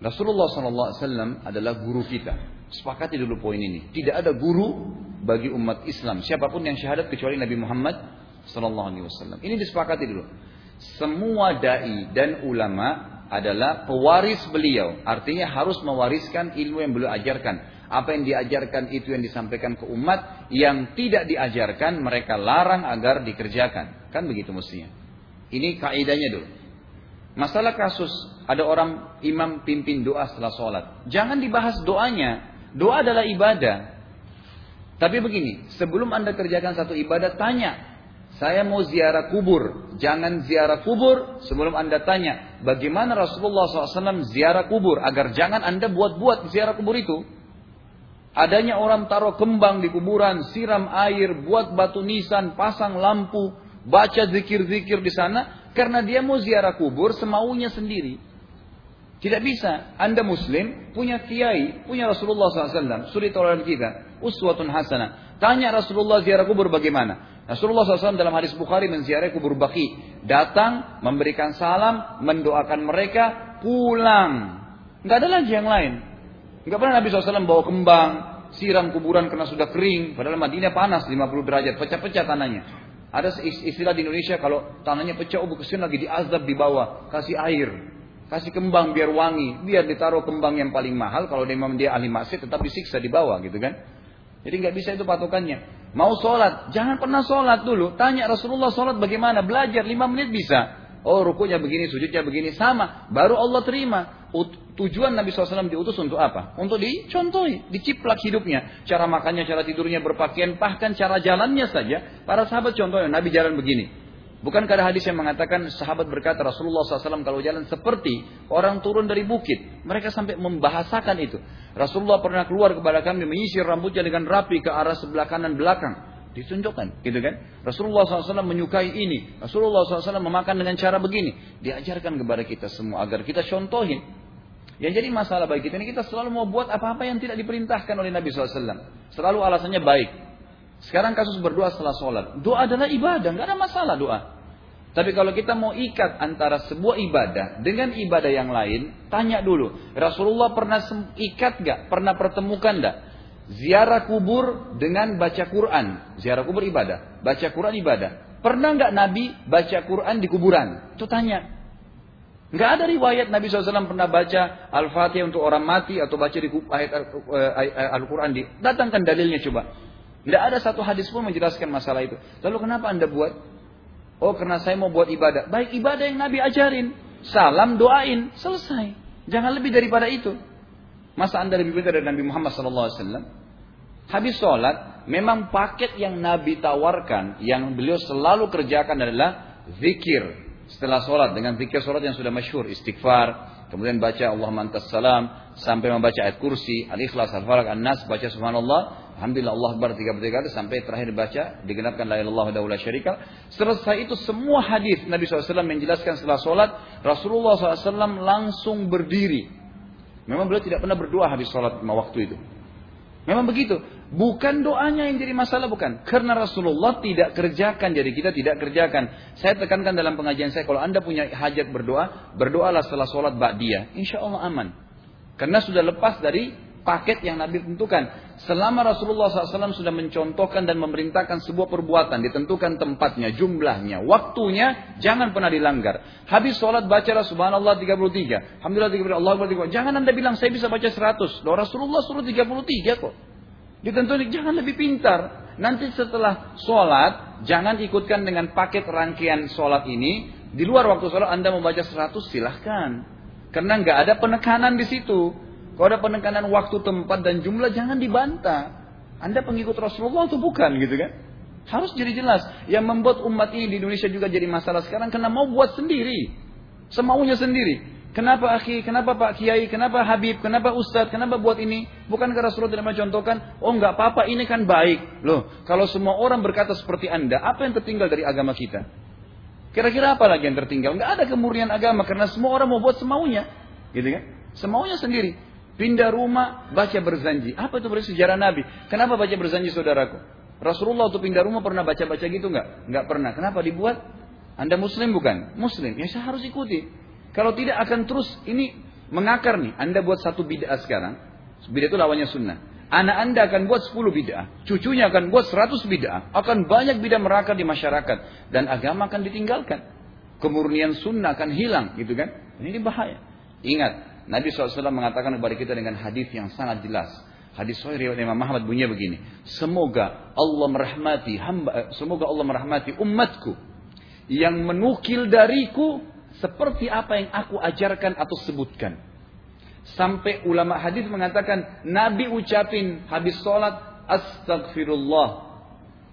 Rasulullah SAW adalah guru kita. Sepakati dulu poin ini. Tidak ada guru bagi umat Islam. Siapa pun yang syahadat kecuali Nabi Muhammad SAW. Ini disepakati dulu. Semua dai dan ulama adalah pewaris beliau. Artinya harus mewariskan ilmu yang beliau ajarkan. Apa yang diajarkan itu yang disampaikan ke umat. Yang tidak diajarkan mereka larang agar dikerjakan. Kan begitu mestinya. Ini kaidahnya dulu. Masalah kasus ada orang imam pimpin doa setelah sholat. Jangan dibahas doanya. Doa adalah ibadah. Tapi begini, sebelum anda kerjakan satu ibadah, tanya. Saya mau ziarah kubur. Jangan ziarah kubur sebelum anda tanya. Bagaimana Rasulullah SAW ziarah kubur. Agar jangan anda buat-buat ziarah kubur itu. Adanya orang taruh kembang di kuburan, siram air, buat batu nisan, pasang lampu, baca zikir-zikir di sana. Karena dia mau ziarah kubur semaunya sendiri. Tidak bisa. Anda muslim, punya kiai, punya Rasulullah SAW. Suri toleran kita. Uswatun hasanah. Tanya Rasulullah ziarah kubur bagaimana. Rasulullah SAW dalam hadis Bukhari menziarahi kubur baki. Datang, memberikan salam, mendoakan mereka, pulang. Nggak ada lagi yang lain. Nggak pernah Nabi SAW bawa kembang, siram kuburan karena sudah kering. Padahal Madinah panas 50 derajat, pecah-pecah tanahnya. Ada istilah di Indonesia kalau tanahnya pecah, oh ke sini lagi diazab di bawah, kasih air. Kasih kembang biar wangi, biar ditaruh kembang yang paling mahal. Kalau dia memang dia ahli maksiat tetap disiksa di bawah gitu kan. Jadi nggak bisa itu patokannya. Mau sholat, jangan pernah sholat dulu. Tanya Rasulullah sholat bagaimana, belajar lima menit bisa. Oh rukunya begini, sujudnya begini, sama. Baru Allah terima. Tujuan Nabi SAW diutus untuk apa? Untuk dicontohi, diciplak hidupnya. Cara makannya, cara tidurnya, berpakaian, bahkan cara jalannya saja. Para sahabat contohnya, Nabi jalan begini. Bukankah ada hadis yang mengatakan sahabat berkata Rasulullah SAW kalau jalan seperti orang turun dari bukit. Mereka sampai membahasakan itu. Rasulullah pernah keluar kepada kami menyisir rambutnya dengan rapi ke arah sebelah kanan belakang. Ditunjukkan, gitu kan? Rasulullah SAW menyukai ini. Rasulullah SAW memakan dengan cara begini. Diajarkan kepada kita semua agar kita contohin. Yang jadi masalah bagi kita ini kita selalu mau buat apa-apa yang tidak diperintahkan oleh Nabi SAW. Selalu alasannya baik. Sekarang kasus berdoa setelah sholat. Doa adalah ibadah, nggak ada masalah doa. Tapi kalau kita mau ikat antara sebuah ibadah dengan ibadah yang lain, tanya dulu. Rasulullah pernah ikat nggak? Pernah pertemukan nggak? Ziarah kubur dengan baca Quran. Ziarah kubur ibadah. Baca Quran ibadah. Pernah nggak Nabi baca Quran di kuburan? Itu tanya. Nggak ada riwayat Nabi SAW pernah baca Al-Fatihah untuk orang mati atau baca di ayat Al-Quran. Datangkan dalilnya coba. Tidak ada satu hadis pun menjelaskan masalah itu. Lalu kenapa anda buat? Oh karena saya mau buat ibadah. Baik ibadah yang Nabi ajarin. Salam doain. Selesai. Jangan lebih daripada itu. Masa anda lebih pintar dari Nabi Muhammad SAW? Habis sholat, memang paket yang Nabi tawarkan, yang beliau selalu kerjakan adalah zikir. Setelah sholat, dengan zikir sholat yang sudah masyhur, istighfar, kemudian baca Allah mantas salam, sampai membaca ayat kursi, al-ikhlas, al-falak, an-nas, baca subhanallah, Alhamdulillah Allah Akbar tiga kali sampai terakhir baca digenapkan la ilaha illallah syarika. Selesai itu semua hadis Nabi SAW menjelaskan setelah sholat Rasulullah SAW langsung berdiri. Memang beliau tidak pernah berdoa habis sholat waktu itu. Memang begitu. Bukan doanya yang jadi masalah bukan. Karena Rasulullah tidak kerjakan jadi kita tidak kerjakan. Saya tekankan dalam pengajian saya kalau anda punya hajat berdoa berdoalah setelah sholat ba'diyah. Insya Allah aman. Karena sudah lepas dari paket yang Nabi tentukan. Selama Rasulullah SAW sudah mencontohkan dan memerintahkan sebuah perbuatan, ditentukan tempatnya, jumlahnya, waktunya, jangan pernah dilanggar. Habis sholat bacalah subhanallah 33. Alhamdulillah 33. Allah 33. Jangan anda bilang saya bisa baca 100. Loh Rasulullah suruh 33 kok. Ditentukan jangan lebih pintar. Nanti setelah sholat, jangan ikutkan dengan paket rangkaian sholat ini. Di luar waktu sholat anda membaca 100 silahkan. Karena nggak ada penekanan di situ. Kalau ada penekanan waktu, tempat, dan jumlah, jangan dibantah. Anda pengikut Rasulullah atau bukan gitu kan? Harus jadi jelas. Yang membuat umat ini di Indonesia juga jadi masalah sekarang karena mau buat sendiri. Semaunya sendiri. Kenapa akhi, kenapa Pak Kiai, kenapa Habib, kenapa Ustadz, kenapa buat ini? Bukankah Rasulullah tidak mencontohkan, oh nggak apa-apa ini kan baik. Loh, kalau semua orang berkata seperti Anda, apa yang tertinggal dari agama kita? Kira-kira apa lagi yang tertinggal? Nggak ada kemurnian agama karena semua orang mau buat semaunya. Gitu kan? Semaunya sendiri. Pindah rumah, baca berzanji. Apa itu berarti sejarah Nabi? Kenapa baca berzanji saudaraku? Rasulullah waktu pindah rumah pernah baca-baca gitu nggak? Nggak pernah. Kenapa dibuat? Anda muslim bukan? Muslim. Ya saya harus ikuti. Kalau tidak akan terus ini Mengakar nih, Anda buat satu bid'ah sekarang. Bid'ah itu lawannya sunnah. Anak Anda akan buat 10 bid'ah. Cucunya akan buat 100 bid'ah. Akan banyak bid'ah merakar di masyarakat. Dan agama akan ditinggalkan. Kemurnian sunnah akan hilang gitu kan. Ini bahaya. Ingat, Nabi SAW mengatakan kepada kita dengan hadis yang sangat jelas. Hadis sahih riwayat Imam Muhammad bunyinya begini. Semoga Allah merahmati hamba, eh, semoga Allah merahmati umatku yang menukil dariku seperti apa yang aku ajarkan atau sebutkan. Sampai ulama hadis mengatakan Nabi ucapin habis sholat astagfirullah.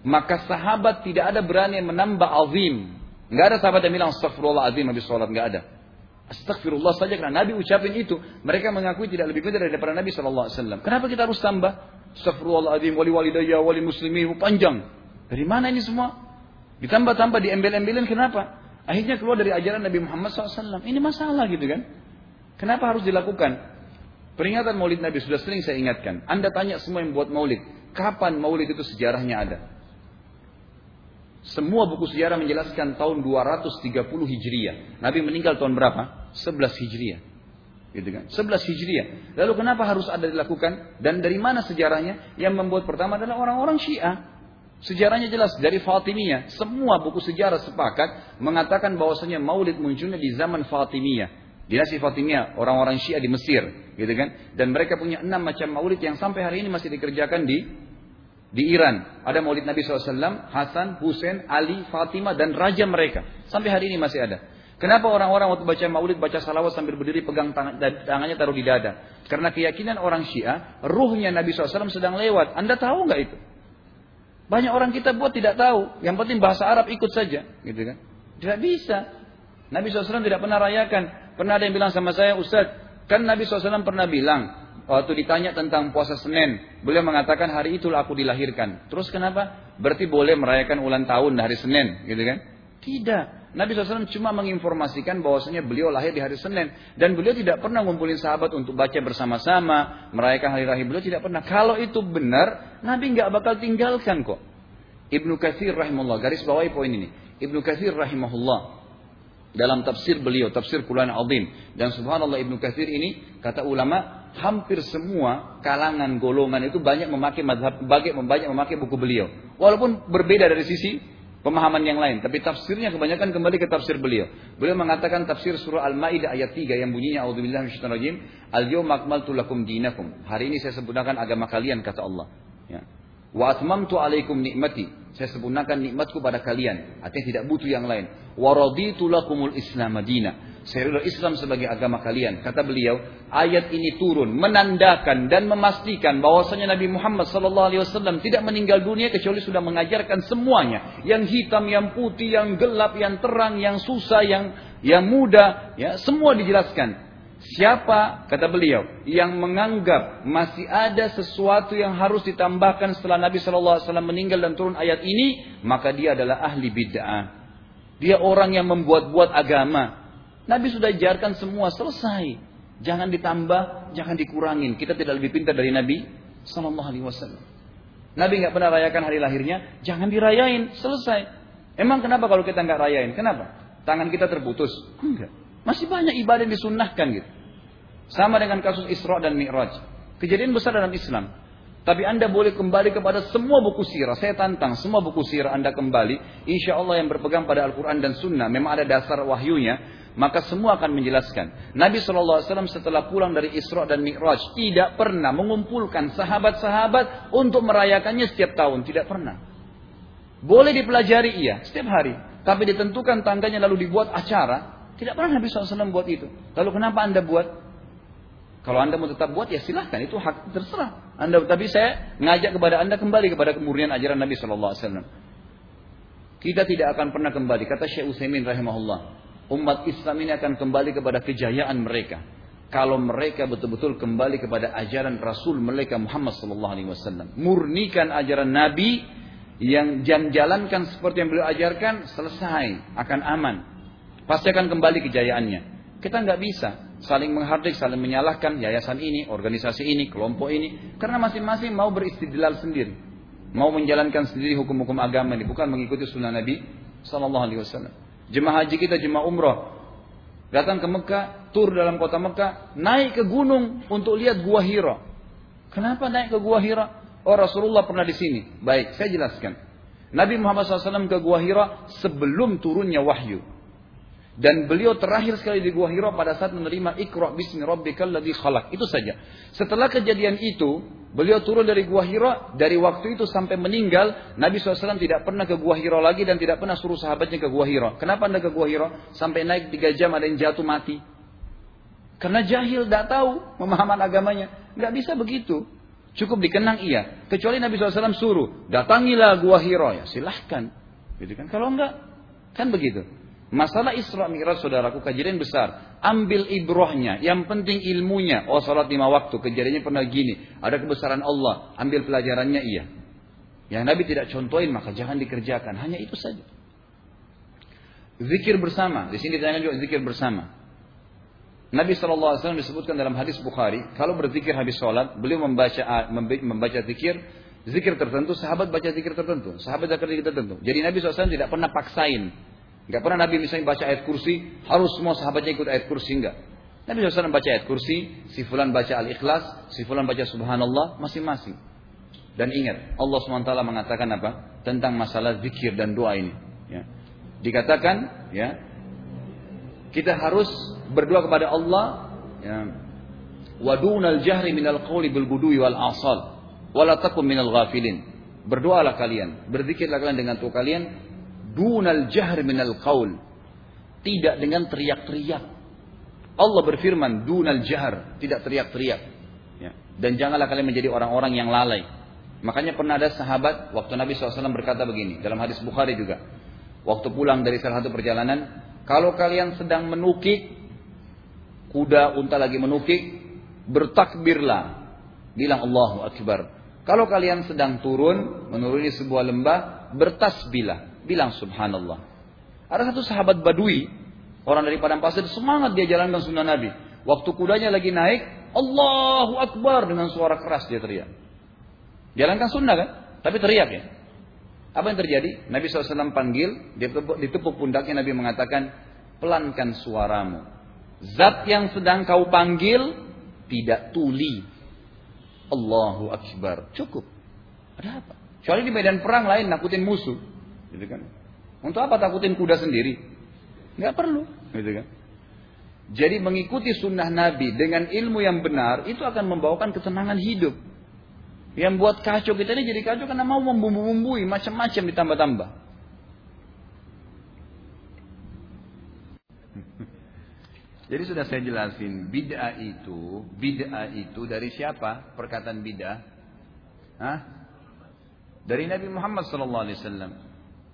Maka sahabat tidak ada berani menambah azim. Nggak ada sahabat yang bilang astagfirullah azim habis sholat. Nggak ada. Astagfirullah saja karena Nabi ucapin itu. Mereka mengakui tidak lebih pintar daripada Nabi SAW. Kenapa kita harus tambah? Astagfirullahaladzim, wali walidayya, wali muslimin, panjang. Dari mana ini semua? Ditambah-tambah di embel-embelin kenapa? Akhirnya keluar dari ajaran Nabi Muhammad SAW. Ini masalah gitu kan? Kenapa harus dilakukan? Peringatan maulid Nabi sudah sering saya ingatkan. Anda tanya semua yang buat maulid. Kapan maulid itu sejarahnya ada? Semua buku sejarah menjelaskan tahun 230 Hijriah. Nabi meninggal tahun berapa? 11 Hijriah. Gitu kan? 11 Hijriah. Lalu kenapa harus ada dilakukan? Dan dari mana sejarahnya? Yang membuat pertama adalah orang-orang Syiah. Sejarahnya jelas dari Fatimiyah. Semua buku sejarah sepakat mengatakan bahwasanya Maulid munculnya di zaman Fatimiyah. Dinasti Fatimiyah, orang-orang Syiah di Mesir, gitu kan? Dan mereka punya enam macam Maulid yang sampai hari ini masih dikerjakan di di Iran ada maulid Nabi SAW, Hasan, Husain, Ali, Fatimah dan raja mereka. Sampai hari ini masih ada. Kenapa orang-orang waktu baca maulid, baca salawat sambil berdiri pegang tangan, tangannya taruh di dada? Karena keyakinan orang Syiah, ruhnya Nabi SAW sedang lewat. Anda tahu nggak itu? Banyak orang kita buat tidak tahu. Yang penting bahasa Arab ikut saja, gitu kan? Tidak bisa. Nabi SAW tidak pernah rayakan. Pernah ada yang bilang sama saya, Ustaz, kan Nabi SAW pernah bilang, waktu ditanya tentang puasa Senin, beliau mengatakan hari itulah aku dilahirkan. Terus kenapa? Berarti boleh merayakan ulang tahun hari Senin, gitu kan? Tidak. Nabi SAW cuma menginformasikan bahwasanya beliau lahir di hari Senin dan beliau tidak pernah ngumpulin sahabat untuk baca bersama-sama, merayakan hari raya beliau tidak pernah. Kalau itu benar, Nabi nggak bakal tinggalkan kok. Ibnu Katsir rahimahullah garis bawahi poin ini. Ibnu Katsir rahimahullah dalam tafsir beliau, tafsir Quran Azim. Dan subhanallah Ibnu Katsir ini kata ulama hampir semua kalangan golongan itu banyak memakai madhab, banyak, memakai buku beliau. Walaupun berbeda dari sisi pemahaman yang lain, tapi tafsirnya kebanyakan kembali ke tafsir beliau. Beliau mengatakan tafsir surah Al-Maidah ayat 3 yang bunyinya auzubillahi minasyaitonir al-yawma akmaltu lakum dinakum. Hari ini saya sempurnakan agama kalian kata Allah. Ya. Wa atmamtu alaikum nikmati. Saya sempurnakan nikmatku pada kalian. Artinya tidak butuh yang lain. Wa raditu lakumul Islam. Ridho Islam sebagai agama kalian. Kata beliau, ayat ini turun menandakan dan memastikan bahwasanya Nabi Muhammad SAW tidak meninggal dunia kecuali sudah mengajarkan semuanya, yang hitam, yang putih, yang gelap, yang terang, yang susah, yang yang muda, ya semua dijelaskan. Siapa, kata beliau, yang menganggap masih ada sesuatu yang harus ditambahkan setelah Nabi SAW meninggal dan turun ayat ini, maka dia adalah ahli bid'ah. Dia orang yang membuat-buat agama. Nabi sudah ajarkan semua, selesai. Jangan ditambah, jangan dikurangin. Kita tidak lebih pintar dari Nabi Sallallahu Alaihi Wasallam. Nabi nggak pernah rayakan hari lahirnya, jangan dirayain, selesai. Emang kenapa kalau kita nggak rayain? Kenapa? Tangan kita terputus? Enggak. Masih banyak ibadah yang disunnahkan gitu. Sama dengan kasus Isra dan Mi'raj. Kejadian besar dalam Islam. Tapi anda boleh kembali kepada semua buku sirah. Saya tantang semua buku sirah anda kembali. Insya Allah yang berpegang pada Al-Quran dan Sunnah. Memang ada dasar wahyunya. Maka semua akan menjelaskan. Nabi SAW setelah pulang dari Isra dan Mi'raj. Tidak pernah mengumpulkan sahabat-sahabat untuk merayakannya setiap tahun. Tidak pernah. Boleh dipelajari iya. Setiap hari. Tapi ditentukan tanggalnya lalu dibuat acara. Tidak pernah Nabi SAW buat itu. Lalu kenapa anda buat? Kalau anda mau tetap buat ya silahkan itu hak terserah. Anda tapi saya ngajak kepada anda kembali kepada kemurnian ajaran Nabi SAW. Kita tidak akan pernah kembali. Kata Syekh Utsaimin rahimahullah. Umat Islam ini akan kembali kepada kejayaan mereka. Kalau mereka betul-betul kembali kepada ajaran Rasul mereka Muhammad Sallallahu Alaihi Wasallam, murnikan ajaran Nabi yang jam jalankan seperti yang beliau ajarkan, selesai, akan aman. Pasti akan kembali kejayaannya. Kita nggak bisa saling menghardik, saling menyalahkan yayasan ini, organisasi ini, kelompok ini, karena masing-masing mau beristidlal sendiri, mau menjalankan sendiri hukum-hukum agama ini, bukan mengikuti sunnah Nabi Sallallahu Alaihi Wasallam. Jemaah haji kita, jemaah umroh, datang ke Mekah, tur dalam kota Mekah, naik ke gunung untuk lihat gua Hira. Kenapa naik ke gua Hira? Oh Rasulullah pernah di sini. Baik, saya jelaskan. Nabi Muhammad SAW ke gua Hira sebelum turunnya wahyu. Dan beliau terakhir sekali di Gua Hira pada saat menerima Iqra bismi rabbikal ladzi khalaq. Itu saja. Setelah kejadian itu, beliau turun dari Gua Hira, dari waktu itu sampai meninggal, Nabi SAW tidak pernah ke Gua Hira lagi dan tidak pernah suruh sahabatnya ke Gua Hira. Kenapa anda ke Gua Hira? Sampai naik tiga jam ada yang jatuh mati. Karena jahil, tidak tahu pemahaman agamanya. Nggak bisa begitu. Cukup dikenang iya. Kecuali Nabi SAW suruh, datangilah Gua Hira. Ya silahkan. Gitu kan? Kalau enggak, kan begitu. Masalah Isra Mi'raj saudaraku kejadian besar. Ambil ibrohnya, yang penting ilmunya. Oh salat lima waktu, kejadiannya pernah gini. Ada kebesaran Allah, ambil pelajarannya iya. Yang Nabi tidak contohin maka jangan dikerjakan. Hanya itu saja. Zikir bersama. Di sini ditanyakan juga zikir bersama. Nabi SAW disebutkan dalam hadis Bukhari, kalau berzikir habis sholat, beliau membaca membaca zikir, zikir tertentu, sahabat baca zikir tertentu, sahabat zikir tertentu. Jadi Nabi SAW tidak pernah paksain. Gak pernah Nabi misalnya baca ayat kursi, harus semua sahabatnya ikut ayat kursi, enggak. Nabi SAW baca ayat kursi, si fulan baca al-ikhlas, si fulan baca subhanallah, masing-masing. Dan ingat, Allah SWT mengatakan apa? Tentang masalah zikir dan doa ini. Ya. Dikatakan, ya, kita harus berdoa kepada Allah, ya, wadunal jahri minal qawli bil budui wal asal, wala takum minal ghafilin. Berdoalah kalian, berzikirlah kalian dengan tuh kalian dunal jahr minal qaul. Tidak dengan teriak-teriak. Allah berfirman dunal jahr, tidak teriak-teriak. Ya. Dan janganlah kalian menjadi orang-orang yang lalai. Makanya pernah ada sahabat waktu Nabi SAW berkata begini dalam hadis Bukhari juga. Waktu pulang dari salah satu perjalanan, kalau kalian sedang menukik, kuda unta lagi menukik, bertakbirlah, bilang Allahu Akbar. Kalau kalian sedang turun, menuruni sebuah lembah, bertasbihlah bilang subhanallah. Ada satu sahabat badui, orang dari padang pasir, semangat dia jalankan sunnah Nabi. Waktu kudanya lagi naik, Allahu Akbar dengan suara keras dia teriak. Jalankan sunnah kan? Tapi teriak ya. Apa yang terjadi? Nabi SAW panggil, ditepuk pundaknya Nabi mengatakan, pelankan suaramu. Zat yang sedang kau panggil tidak tuli. Allahu Akbar. Cukup. Ada apa? Kecuali di medan perang lain nakutin musuh. Gitu kan? Untuk apa takutin kuda sendiri? Nggak perlu, gitu kan? Jadi mengikuti sunnah Nabi dengan ilmu yang benar itu akan membawakan ketenangan hidup. Yang buat kacau kita ini jadi kacau karena mau membumbu-bumbui macam-macam ditambah-tambah. Jadi sudah saya jelasin, bid'ah itu, bid'ah itu dari siapa? Perkataan bid'ah? Hah? Dari Nabi Muhammad sallallahu alaihi wasallam.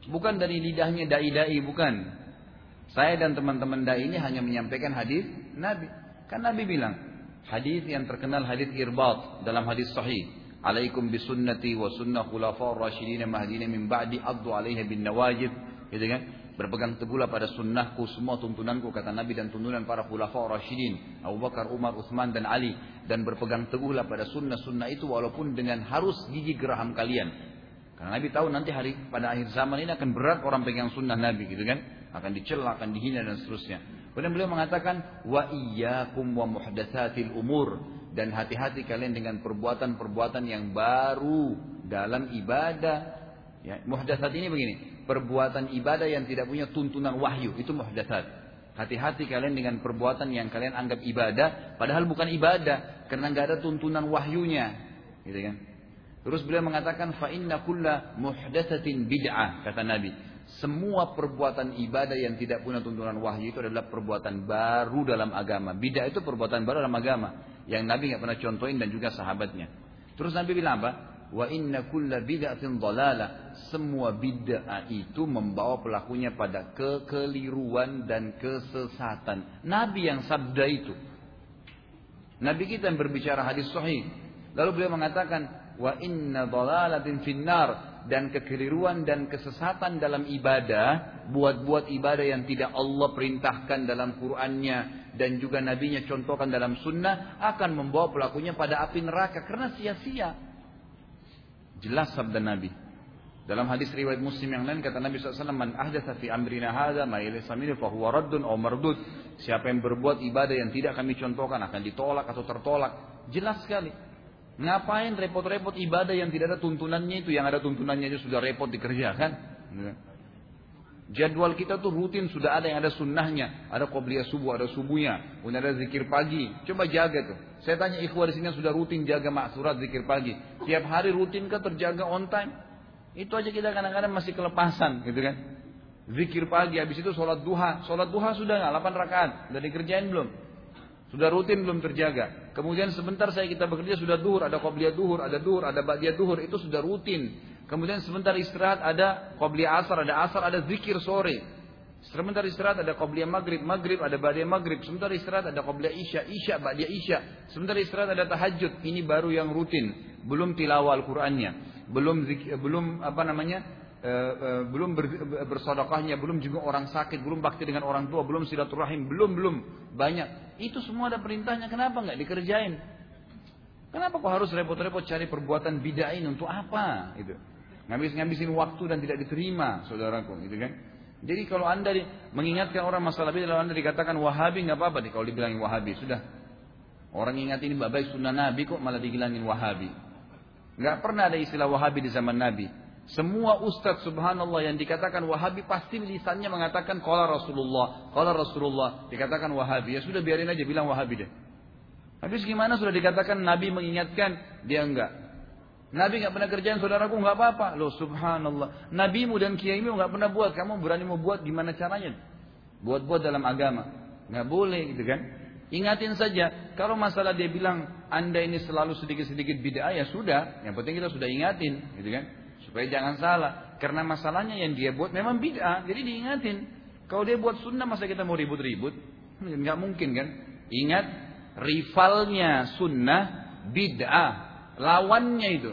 Bukan dari lidahnya dai-dai, bukan. Saya dan teman-teman dai ini hanya menyampaikan hadis Nabi. Kan Nabi bilang, hadis yang terkenal hadis irbat dalam hadis sahih. Alaikum bisunnati wa sunnah khulafa rasyidin mahdina min ba'di addu alaiha bin nawajib. Gitu kan? Berpegang teguhlah pada sunnahku, semua tuntunanku, kata Nabi dan tuntunan para khulafa rasyidin. Abu Bakar, Umar, Uthman dan Ali. Dan berpegang teguhlah pada sunnah-sunnah itu walaupun dengan harus gigi geraham kalian. Karena Nabi tahu nanti hari pada akhir zaman ini akan berat orang pegang sunnah Nabi gitu kan. Akan dicela, akan dihina dan seterusnya. Kemudian beliau mengatakan wa iyyakum wa muhdatsatil umur dan hati-hati kalian dengan perbuatan-perbuatan yang baru dalam ibadah. Ya, muhdatsat ini begini, perbuatan ibadah yang tidak punya tuntunan wahyu itu muhdatsat. Hati-hati kalian dengan perbuatan yang kalian anggap ibadah, padahal bukan ibadah, karena nggak ada tuntunan wahyunya, gitu kan? Terus beliau mengatakan fa inna kulla muhdatsatin bid'ah kata Nabi. Semua perbuatan ibadah yang tidak punya tuntunan wahyu itu adalah perbuatan baru dalam agama. Bid'ah itu perbuatan baru dalam agama yang Nabi nggak pernah contohin dan juga sahabatnya. Terus Nabi bilang apa? Wa inna kulla bid'atin dhalalah. Semua bid'ah itu membawa pelakunya pada kekeliruan dan kesesatan. Nabi yang sabda itu. Nabi kita yang berbicara hadis sahih. Lalu beliau mengatakan, wa inna dhalalatin finnar dan kekeliruan dan kesesatan dalam ibadah buat-buat ibadah yang tidak Allah perintahkan dalam Qur'annya dan juga nabinya contohkan dalam sunnah akan membawa pelakunya pada api neraka karena sia-sia jelas sabda Nabi dalam hadis riwayat Muslim yang lain kata Nabi SAW, "Man ahdatsa fi amrina hadza ma laysa minhu raddun aw mardud." Siapa yang berbuat ibadah yang tidak kami contohkan akan ditolak atau tertolak. Jelas sekali. Ngapain repot-repot ibadah yang tidak ada tuntunannya itu, yang ada tuntunannya itu sudah repot dikerjakan. Jadwal kita tuh rutin sudah ada yang ada sunnahnya, ada qobliyah subuh, ada subuhnya, kemudian ada zikir pagi. Coba jaga tuh. Saya tanya ikhwah di sini yang sudah rutin jaga maksurat zikir pagi. Tiap hari rutin kan terjaga on time? Itu aja kita kadang-kadang masih kelepasan gitu kan. Zikir pagi, habis itu sholat duha. Sholat duha sudah nggak? 8 rakaat. Sudah dikerjain belum? Sudah rutin belum terjaga. Kemudian sebentar saya kita bekerja sudah duhur, ada qobliyah duhur, ada duhur, ada ba'diyah duhur, itu sudah rutin. Kemudian sebentar istirahat ada qobliyah asar, ada asar, ada zikir sore. Sebentar istirahat ada qobliyah maghrib, maghrib ada ba'diyah maghrib. Sebentar istirahat ada qobliyah isya, isya ba'diyah isya. Sebentar istirahat ada tahajud. Ini baru yang rutin, belum tilawah Al-Qur'annya, belum zikir, belum apa namanya? e, e, belum ber, bersodokahnya, belum juga orang sakit, belum bakti dengan orang tua, belum silaturahim, belum belum banyak. Itu semua ada perintahnya. Kenapa nggak dikerjain? Kenapa kok harus repot-repot cari perbuatan bidain untuk apa? Itu ngabis-ngabisin waktu dan tidak diterima, saudaraku, gitu kan? Jadi kalau anda mengingatkan orang masalah bidah, anda dikatakan Wahabi nggak apa-apa nih kalau dibilangin Wahabi, sudah. Orang ingat ini baik sunnah Nabi kok malah dibilangin Wahabi. Nggak pernah ada istilah Wahabi di zaman Nabi. Semua ustadz subhanallah yang dikatakan wahabi pasti lisannya mengatakan qala Rasulullah, qala Rasulullah, dikatakan wahabi. Ya sudah biarin aja bilang wahabi deh. Habis gimana sudah dikatakan Nabi mengingatkan, dia enggak. Nabi enggak pernah kerjaan saudaraku enggak apa-apa. Loh subhanallah. Nabimu dan kiaimu enggak pernah buat. Kamu berani mau buat gimana caranya? Buat-buat dalam agama. Enggak boleh gitu kan. Ingatin saja. Kalau masalah dia bilang anda ini selalu sedikit-sedikit bid'ah ya sudah. Yang penting kita sudah ingatin gitu kan. Supaya jangan salah. Karena masalahnya yang dia buat memang bid'ah. Jadi diingatin. Kalau dia buat sunnah masa kita mau ribut-ribut? Nggak mungkin kan. Ingat rivalnya sunnah bid'ah. Lawannya itu.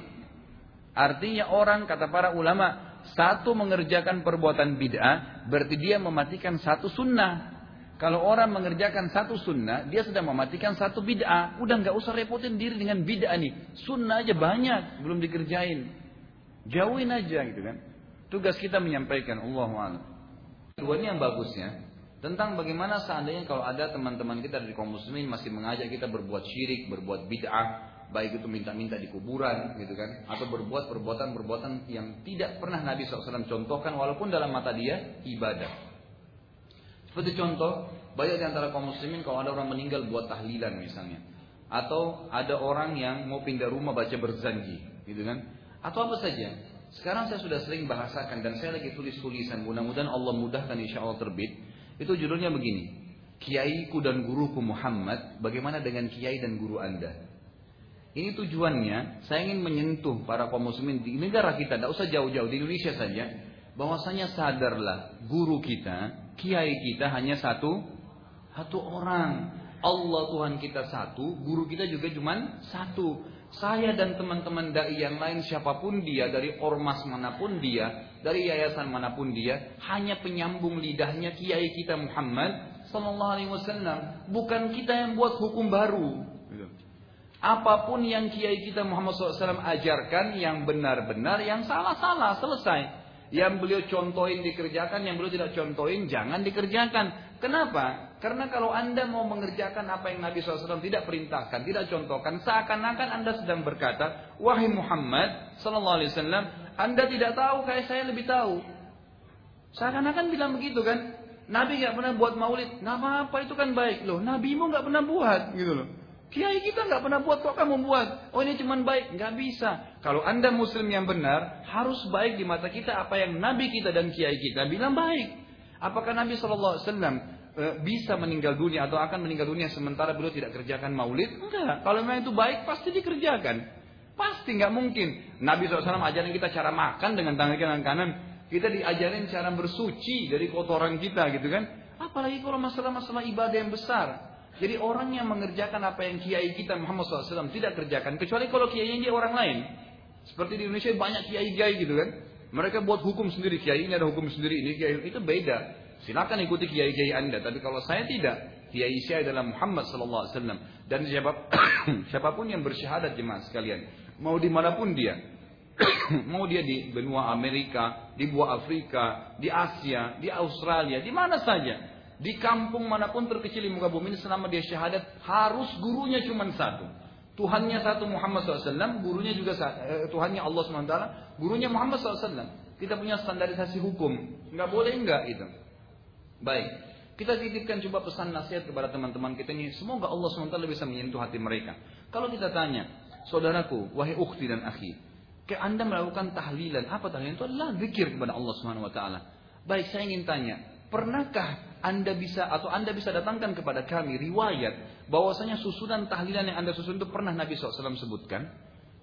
Artinya orang kata para ulama. Satu mengerjakan perbuatan bid'ah. Berarti dia mematikan satu sunnah. Kalau orang mengerjakan satu sunnah, dia sedang mematikan satu bid'ah. Udah nggak usah repotin diri dengan bid'ah nih. Sunnah aja banyak, belum dikerjain. Jauhin aja gitu kan. Tugas kita menyampaikan Allah a'lam. Ini yang bagusnya tentang bagaimana seandainya kalau ada teman-teman kita dari kaum muslimin masih mengajak kita berbuat syirik, berbuat bid'ah, baik itu minta-minta di kuburan gitu kan, atau berbuat perbuatan-perbuatan yang tidak pernah Nabi SAW contohkan walaupun dalam mata dia ibadah. Seperti contoh, banyak di antara kaum muslimin kalau ada orang meninggal buat tahlilan misalnya. Atau ada orang yang mau pindah rumah baca berzanji, gitu kan atau apa saja. Sekarang saya sudah sering bahasakan dan saya lagi tulis tulisan. Mudah-mudahan Allah mudahkan insya Allah terbit. Itu judulnya begini. Kiaiku dan guruku Muhammad, bagaimana dengan kiai dan guru anda? Ini tujuannya, saya ingin menyentuh para kaum muslimin di negara kita, tidak usah jauh-jauh, di Indonesia saja. Bahwasanya sadarlah, guru kita, kiai kita hanya satu, satu orang. Allah Tuhan kita satu, guru kita juga cuma satu. Saya dan teman-teman dai yang lain siapa pun dia dari ormas mana pun dia, dari yayasan mana pun dia, hanya penyambung lidahnya kiai kita Muhammad sallallahu alaihi wasallam, bukan kita yang buat hukum baru. Apa pun yang kiai kita Muhammad SAW ajarkan yang benar-benar, yang salah-salah, selesai. Yang beliau contohin dikerjakan, yang beliau tidak contohin jangan dikerjakan. Kenapa? Karena kalau Anda mau mengerjakan apa yang Nabi SAW tidak perintahkan, tidak contohkan, seakan-akan Anda sedang berkata, Wahai Muhammad Sallallahu Alaihi Wasallam, Anda tidak tahu, kayak saya lebih tahu. Seakan-akan bilang begitu kan? Nabi nggak pernah buat maulid, nggak apa-apa itu kan baik loh. Nabi mu nggak pernah buat, gitu loh. Kiai kita nggak pernah buat, kok kamu buat? Oh ini cuma baik, nggak bisa. Kalau anda Muslim yang benar, harus baik di mata kita apa yang Nabi kita dan Kiai kita bilang baik. Apakah Nabi Shallallahu Alaihi Wasallam E, bisa meninggal dunia atau akan meninggal dunia sementara beliau tidak kerjakan maulid? Enggak. Kalau memang itu baik pasti dikerjakan. Pasti nggak mungkin. Nabi SAW ajarin kita cara makan dengan tangan kanan kanan. Kita diajarin cara bersuci dari kotoran kita gitu kan. Apalagi kalau masalah-masalah ibadah yang besar. Jadi orang yang mengerjakan apa yang kiai kita Muhammad SAW tidak kerjakan. Kecuali kalau kiainya dia orang lain. Seperti di Indonesia banyak kiai-kiai gitu kan. Mereka buat hukum sendiri. Kiai ini ada hukum sendiri. Ini kiai itu beda. Silakan ikuti kiai-kiai Anda, tapi kalau saya tidak, kiai saya adalah Muhammad wasallam dan siapa siapa pun yang bersyahadat jemaah sekalian, mau di mana pun dia, mau dia di benua Amerika, di benua Afrika, di Asia, di Australia, di mana saja, Di kampung mana pun terkecil di muka bumi ini selama dia syahadat harus gurunya cuma satu. Tuhannya satu Muhammad SAW, gurunya juga eh, Tuhannya Allah SWT, gurunya Muhammad SAW. Kita punya standarisasi hukum, nggak boleh nggak itu. Baik, kita titipkan coba pesan nasihat kepada teman-teman kita ini. Semoga Allah SWT bisa menyentuh hati mereka. Kalau kita tanya, saudaraku, wahai ukhti dan akhi, ke Anda melakukan tahlilan, apa tahlilan itu adalah zikir kepada Allah SWT. Baik, saya ingin tanya, pernahkah anda bisa atau Anda bisa datangkan kepada kami riwayat bahwasanya susunan tahlilan yang Anda susun itu pernah Nabi SAW sebutkan.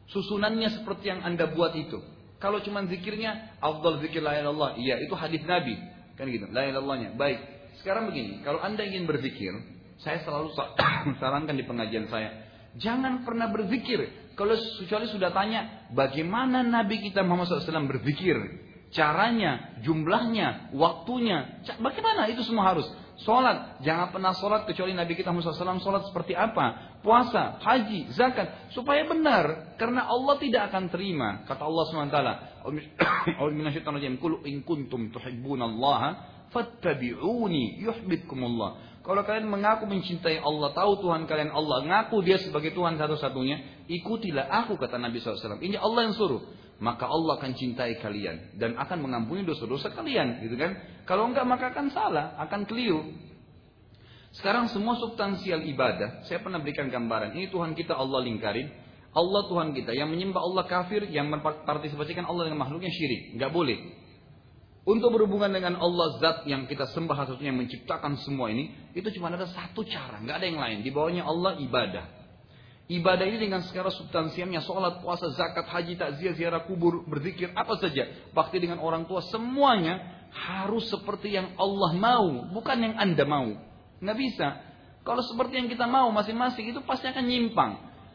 Susunannya seperti yang Anda buat itu. Kalau cuma zikirnya, afdal zikir la ilallah. Iya, itu hadis Nabi. Kan gitu, la ilallahnya. Baik. Sekarang begini, kalau Anda ingin berzikir, saya selalu sarankan di pengajian saya, jangan pernah berzikir. Kalau kecuali sudah tanya, bagaimana Nabi kita Muhammad SAW berzikir? Caranya, jumlahnya, waktunya. Bagaimana itu semua harus? Sholat, jangan pernah sholat kecuali Nabi kita Muhammad SAW sholat seperti apa? Puasa, haji, zakat, supaya benar. Karena Allah tidak akan terima. Kata Allah SWT, Kul in kuntum Allah, fattabi'uni. Kalau kalian mengaku mencintai Allah, tahu Tuhan kalian Allah, ngaku dia sebagai Tuhan satu-satunya, ikutilah aku kata Nabi SAW. Ini Allah yang suruh maka Allah akan cintai kalian dan akan mengampuni dosa-dosa kalian, gitu kan? Kalau enggak maka akan salah, akan keliru. Sekarang semua substansial ibadah, saya pernah berikan gambaran. Ini Tuhan kita Allah lingkarin. Allah Tuhan kita yang menyembah Allah kafir, yang mempartisipasikan Allah dengan makhluknya syirik, enggak boleh. Untuk berhubungan dengan Allah zat yang kita sembah satunya menciptakan semua ini, itu cuma ada satu cara, nggak ada yang lain. Di bawahnya Allah ibadah. Ibadah ini dengan segala substansinya, sholat, puasa, zakat, haji, takziah, ziarah kubur, berzikir, apa saja. Bakti dengan orang tua, semuanya harus seperti yang Allah mau, bukan yang anda mau. Nggak bisa. Kalau seperti yang kita mau masing-masing itu pasti akan nyimpang.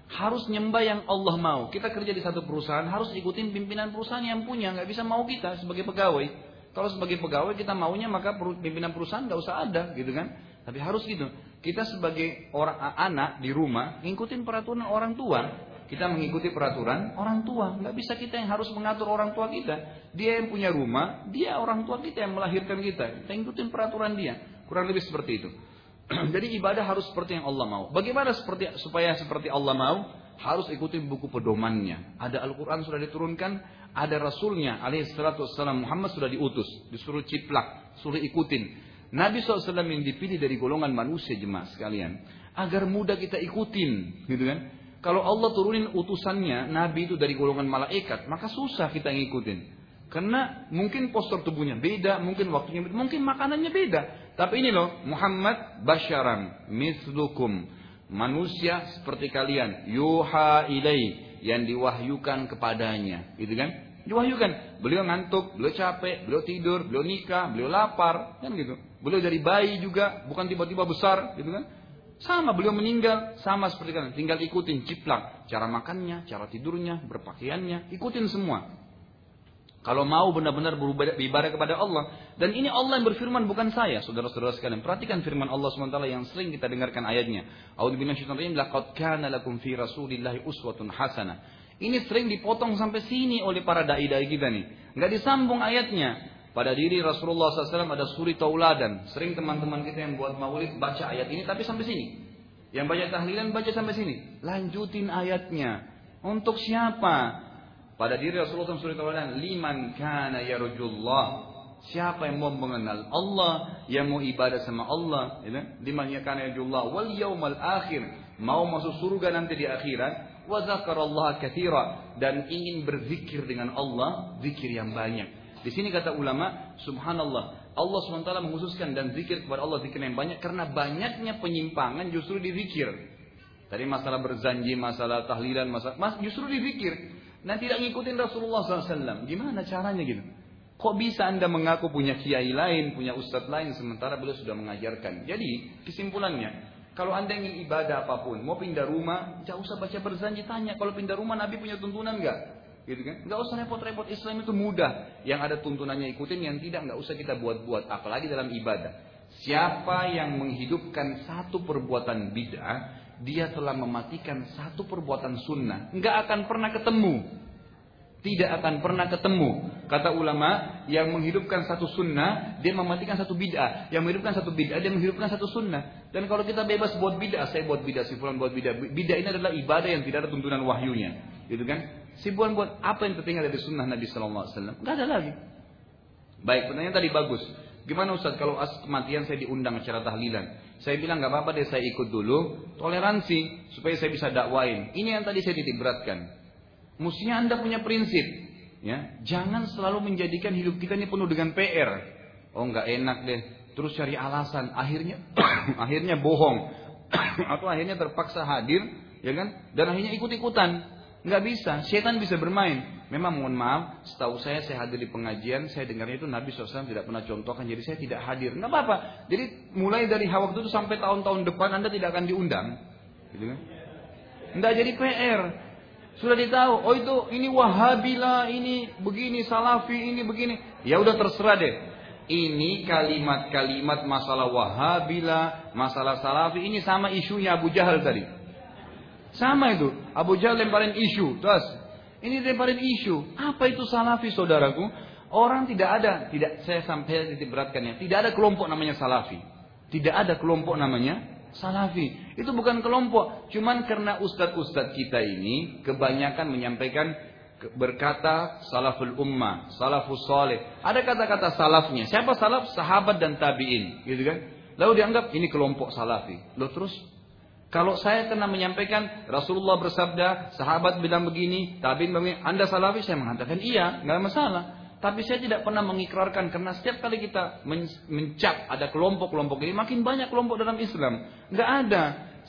Harus nyembah yang Allah mau. Kita kerja di satu perusahaan, harus ikutin pimpinan perusahaan yang punya. Nggak bisa mau kita sebagai pegawai. Kalau sebagai pegawai kita maunya maka pimpinan perusahaan nggak usah ada, gitu kan? Tapi harus gitu. Kita sebagai orang anak di rumah ngikutin peraturan orang tua. Kita mengikuti peraturan orang tua. Nggak bisa kita yang harus mengatur orang tua kita. Dia yang punya rumah, dia orang tua kita yang melahirkan kita. Kita ikutin peraturan dia. Kurang lebih seperti itu. Jadi ibadah harus seperti yang Allah mau. Bagaimana seperti supaya seperti Allah mau? Harus ikuti buku pedomannya. Ada Al-Quran sudah diturunkan, ada Rasulnya alaihissalatu Muhammad sudah diutus, disuruh ciplak, suruh ikutin. Nabi SAW yang dipilih dari golongan manusia jemaah sekalian. Agar mudah kita ikutin. Gitu kan. Kalau Allah turunin utusannya, Nabi itu dari golongan malaikat, maka susah kita ngikutin. Karena mungkin postur tubuhnya beda, mungkin waktunya beda, mungkin makanannya beda. Tapi ini loh, Muhammad basyaran mislukum. Manusia seperti kalian. Yuha ilai. Yang diwahyukan kepadanya. Gitu kan? Diwahyukan. Beliau ngantuk, beliau capek, beliau tidur, beliau nikah, beliau lapar. Kan gitu. Beliau dari bayi juga, bukan tiba-tiba besar, gitu kan? Sama beliau meninggal, sama seperti kan. Tinggal ikutin ciplak. Cara makannya, cara tidurnya, berpakaiannya. Ikutin semua. Kalau mau benar-benar beribadah kepada Allah. Dan ini Allah yang berfirman bukan saya. Saudara-saudara sekalian. Perhatikan firman Allah SWT yang sering kita dengarkan ayatnya. A'udzubillahiminasyaitonirrajim. Laqad kana lakum fi rasulillahi uswatun hasanah. Ini sering dipotong sampai sini oleh para dai-dai kita nih. Nggak disambung ayatnya. Pada diri Rasulullah SAW ada suri tauladan. Sering teman-teman kita yang buat maulid baca ayat ini tapi sampai sini. Yang baca tahlilan baca sampai sini. Lanjutin ayatnya. Untuk siapa? Pada diri Rasulullah SAW suri tauladan. Liman kana yarujullah. Siapa yang mau mengenal Allah, yang mau ibadah sama Allah, ya, kan? liman kana yarujullah wal yaumal akhir, mau masuk surga nanti di akhirat, wa katsira dan ingin berzikir dengan Allah, zikir yang banyak. Di sini kata ulama, subhanallah, Allah SWT menghususkan dan zikir kepada Allah zikir yang banyak karena banyaknya penyimpangan justru di zikir. Tadi masalah berzanji, masalah tahlilan, masalah mas, justru di zikir. Dan tidak ngikutin Rasulullah SAW. Gimana caranya gitu? Kok bisa anda mengaku punya kiai lain, punya ustadz lain, sementara beliau sudah mengajarkan. Jadi kesimpulannya, kalau anda ingin ibadah apa pun, mau pindah rumah, jangan usah baca berzanji, tanya. Kalau pindah rumah Nabi punya tuntunan nggak? gitu kan? Gak usah repot-repot Islam itu mudah. Yang ada tuntunannya ikutin, yang tidak nggak usah kita buat-buat. Apalagi dalam ibadah. Siapa yang menghidupkan satu perbuatan bid'ah, dia telah mematikan satu perbuatan sunnah. Nggak akan pernah ketemu. Tidak akan pernah ketemu. Kata ulama, yang menghidupkan satu sunnah, dia mematikan satu bid'ah. Yang menghidupkan satu bid'ah, dia menghidupkan satu sunnah. Dan kalau kita bebas buat bid'ah, saya buat bid'ah, si fulan buat bid'ah. Bid'ah ini adalah ibadah yang tidak ada tuntunan wahyunya. Gitu kan? Si fulan buat apa yang tertinggal dari sunnah Nabi Sallallahu Alaihi Wasallam? Gak ada lagi. Baik, pertanyaan tadi bagus. Gimana Ustaz kalau as kematian saya diundang acara tahlilan? Saya bilang nggak apa-apa deh saya ikut dulu. Toleransi supaya saya bisa dakwain. Ini yang tadi saya titik beratkan. Mestinya Anda punya prinsip. Ya, jangan selalu menjadikan hidup kita ini penuh dengan PR. Oh nggak enak deh. Terus cari alasan. Akhirnya akhirnya bohong. Atau akhirnya terpaksa hadir, ya kan? Dan akhirnya ikut-ikutan. Nggak bisa. Setan bisa bermain. Memang mohon maaf, setahu saya saya hadir di pengajian, saya dengarnya itu Nabi SAW tidak pernah contohkan, jadi saya tidak hadir. Nggak apa-apa. Jadi mulai dari waktu itu sampai tahun-tahun depan Anda tidak akan diundang. Gitu kan? Nggak jadi PR. Sudah ditahu, oh itu ini wahabila, ini begini, salafi, ini begini. Ya udah terserah deh. Ini kalimat-kalimat masalah wahabila, masalah salafi, ini sama isunya Abu Jahal tadi. Sama itu. Abu Jahal lemparin isu. Terus, ini lemparin isu. Apa itu salafi saudaraku? Orang tidak ada, tidak saya sampai titik beratkannya. Tidak ada kelompok namanya salafi. Tidak ada kelompok namanya Salafi. Itu bukan kelompok. Cuman karena ustadz-ustadz kita ini kebanyakan menyampaikan berkata salaful ummah, salafus soleh. Ada kata-kata salafnya. Siapa salaf? Sahabat dan tabiin, gitu kan? Lalu dianggap ini kelompok salafi. Lo terus kalau saya kena menyampaikan Rasulullah bersabda, sahabat bilang begini, tabiin begini, Anda salafi, saya mengatakan iya, nggak masalah. Tapi saya tidak pernah mengikrarkan karena setiap kali kita mencap ada kelompok-kelompok ini makin banyak kelompok dalam Islam. Nggak ada.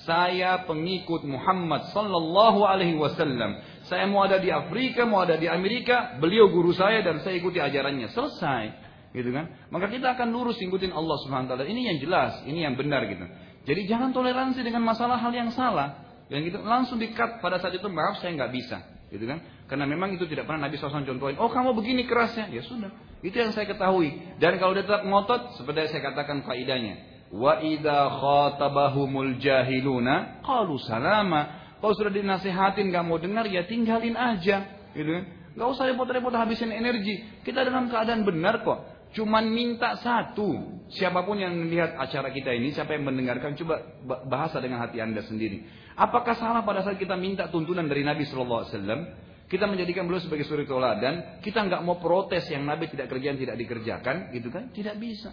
Saya pengikut Muhammad Sallallahu Alaihi Wasallam. Saya mau ada di Afrika, mau ada di Amerika, beliau guru saya dan saya ikuti ajarannya. Selesai, gitu kan? Maka kita akan lurus ikutin Allah Subhanahu Wa Taala. Ini yang jelas, ini yang benar gitu. Jadi jangan toleransi dengan masalah hal yang salah. Yang gitu langsung dikat pada saat itu maaf saya nggak bisa, gitu kan? Karena memang itu tidak pernah Nabi SAW contohin. Oh kamu begini kerasnya. Ya sudah. Itu yang saya ketahui. Dan kalau dia tetap ngotot. Seperti saya katakan faidahnya. Wa idha khatabahumul jahiluna. Qalu salama. Kalau sudah dinasehatin gak mau dengar. Ya tinggalin aja. Gitu kan. Gak usah repot-repot habisin energi. Kita dalam keadaan benar kok. Cuman minta satu. Siapa pun yang melihat acara kita ini, siapa yang mendengarkan, coba bahasa dengan hati anda sendiri. Apakah salah pada saat kita minta tuntunan dari Nabi Shallallahu Alaihi Wasallam? Kita menjadikan beliau sebagai suri toladan. Kita nggak mau protes yang Nabi tidak kerjaan tidak dikerjakan, gitu kan? Tidak bisa.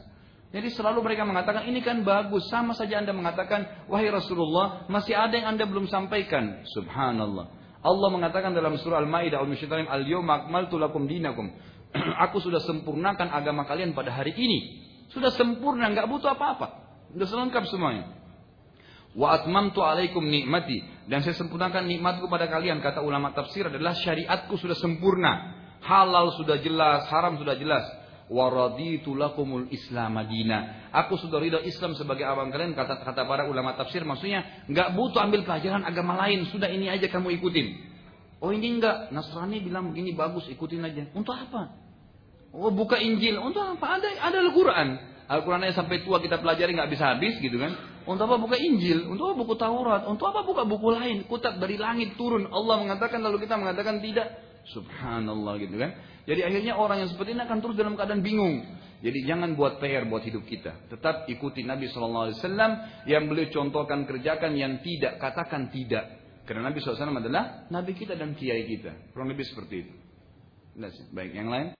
Jadi selalu mereka mengatakan ini kan bagus. Sama saja anda mengatakan wahai Rasulullah masih ada yang anda belum sampaikan. Subhanallah. Allah mengatakan dalam surah Al-Maidah al al-yawma akmaltu lakum dinakum. Aku sudah sempurnakan agama kalian pada hari ini. Sudah sempurna, nggak butuh apa-apa. Sudah selengkap semuanya. Wa atmamtu alaikum nikmati dan saya sempurnakan nikmatku pada kalian kata ulama tafsir adalah syariatku sudah sempurna. Halal sudah jelas, haram sudah jelas. Wa raditu lakumul Islam Madinah. Aku sudah ridho Islam sebagai abang kalian kata kata para ulama tafsir maksudnya nggak butuh ambil pelajaran agama lain, sudah ini aja kamu ikutin. Oh ini enggak, Nasrani bilang begini bagus, ikutin aja. Untuk apa? Oh buka Injil, untuk apa? Ada ada Al-Quran. Al-Qurannya sampai tua kita pelajari nggak bisa habis gitu kan. Untuk apa buka Injil? Untuk apa buku Taurat? Untuk apa buka buku lain? Kutak dari langit turun. Allah mengatakan lalu kita mengatakan tidak. Subhanallah gitu kan. Jadi akhirnya orang yang seperti ini akan terus dalam keadaan bingung. Jadi jangan buat PR buat hidup kita. Tetap ikuti Nabi SAW yang beliau contohkan kerjakan yang tidak katakan tidak. Karena Nabi SAW adalah Nabi kita dan kiai kita. Kurang lebih seperti itu. Baik, yang lain?